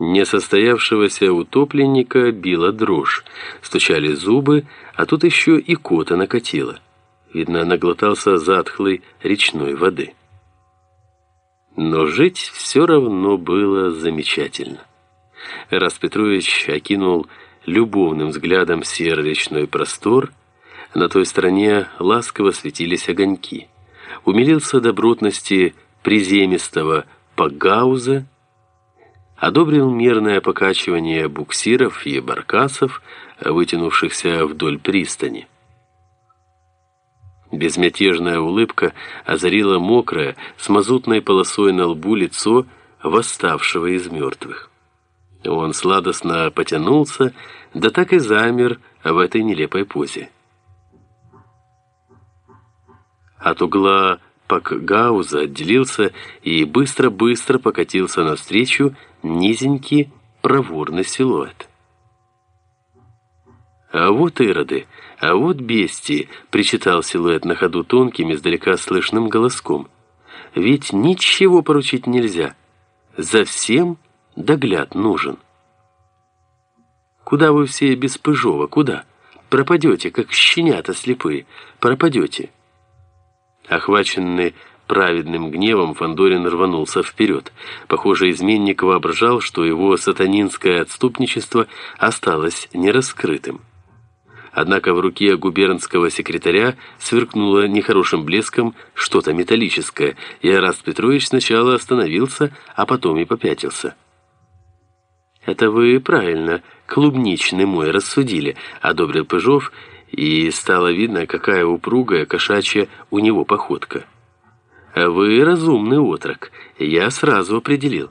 Несостоявшегося утопленника била дрожь, стучали зубы, а тут еще и кота накатило. Видно, наглотался затхлой речной воды. Но жить все равно было замечательно. Раз Петрович окинул любовным взглядом серый речной простор, на той стороне ласково светились огоньки. Умилился добротности приземистого Пагауза, одобрил мерное покачивание буксиров и баркасов, вытянувшихся вдоль пристани. Безмятежная улыбка озарила мокрое, с мазутной полосой на лбу лицо восставшего из мертвых. Он сладостно потянулся, да так и замер в этой нелепой позе. От угла Пакгауза отделился и быстро-быстро покатился навстречу низенький проворный силуэт. «А вот ироды, а вот бестии!» — причитал силуэт на ходу тонким, издалека слышным голоском. «Ведь ничего поручить нельзя. За всем догляд нужен». «Куда вы все без Пыжова? Куда? Пропадете, как щенята слепые. Пропадете». Охваченный праведным гневом, Фандорин рванулся вперед. Похоже, изменник воображал, что его сатанинское отступничество осталось нераскрытым. Однако в руке губернского секретаря сверкнуло нехорошим блеском что-то металлическое, и Араст Петрович сначала остановился, а потом и попятился. «Это вы правильно, клубничный мой, рассудили», — одобрил Пыжов, и стало видно, какая упругая кошачья у него походка. «Вы разумный отрок, я сразу определил.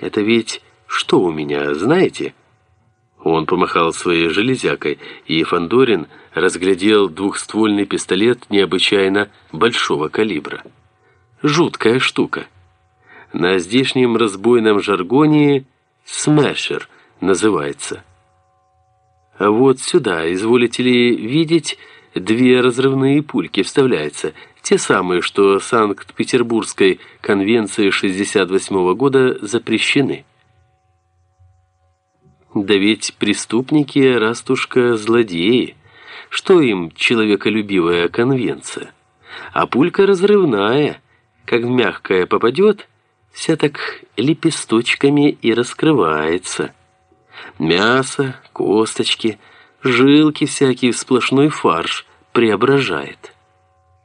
Это ведь что у меня, знаете?» Он помахал своей железякой, и Фандорин разглядел двухствольный пистолет необычайно большого калибра. Жуткая штука. На здешнем разбойном жаргоне «смешер» называется. А вот сюда, изволите ли видеть, две разрывные пульки вставляются, те самые, что Санкт-Петербургской конвенции 68 -го года запрещены. Да ведь преступники, растушка, злодеи. Что им человеколюбивая конвенция? А пулька разрывная, как в мягкое попадет, вся так лепесточками и раскрывается. Мясо, косточки, жилки всякие в сплошной фарш преображает.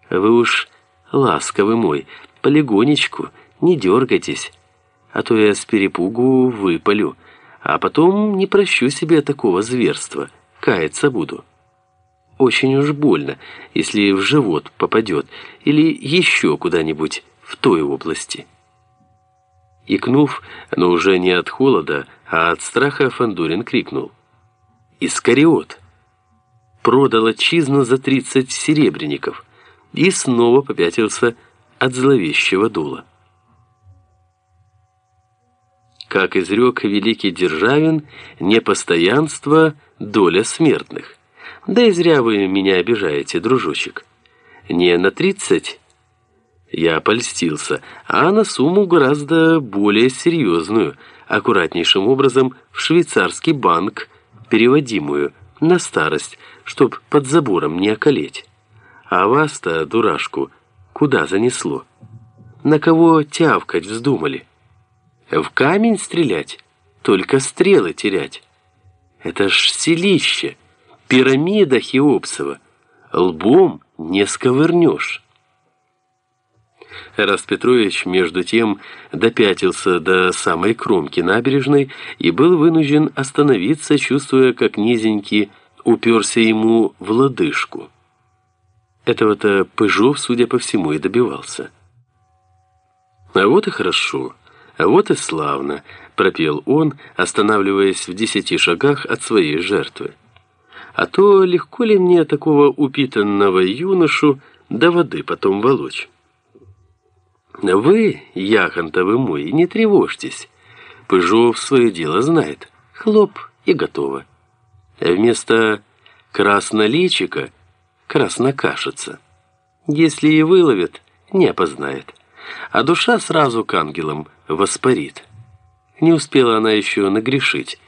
Вы уж ласковый мой, полегонечку, не дергайтесь, а то я с перепугу выпалю, а потом не прощу себе такого зверства, каяться буду. Очень уж больно, если в живот попадет или еще куда-нибудь в той области. Икнув, но уже не от холода, а от страха Фандорин крикнул. «Искариот!» Продал отчизну за тридцать серебряников и снова попятился от зловещего дула. Как изрек великий Державин, непостоянство – доля смертных. Да и зря вы меня обижаете, дружочек. Не на тридцать я польстился, а на сумму гораздо более серьезную, аккуратнейшим образом в швейцарский банк, переводимую на старость, чтоб под забором не околеть. А вас-то, дурашку, куда занесло? На кого тявкать вздумали? В камень стрелять, только стрелы терять. Это ж селище, пирамида Хеопсова. Лбом не сковырнешь. Эраст Петрович, между тем, допятился до самой кромки набережной и был вынужден остановиться, чувствуя, как низенький уперся ему в лодыжку. Этого-то Пыжов, судя по всему, и добивался. «А вот и хорошо». «А вот и славно», — пропел он, останавливаясь в десяти шагах от своей жертвы. «А то легко ли мне такого упитанного юношу до воды потом волочь?» «Вы, Яхонтовы мой, не тревожьтесь. Пыжов свое дело знает. Хлоп и готово. Вместо красноличика краснокашица. Если и выловят, не опознает» а душа сразу к ангелам воспарит. Не успела она еще нагрешить,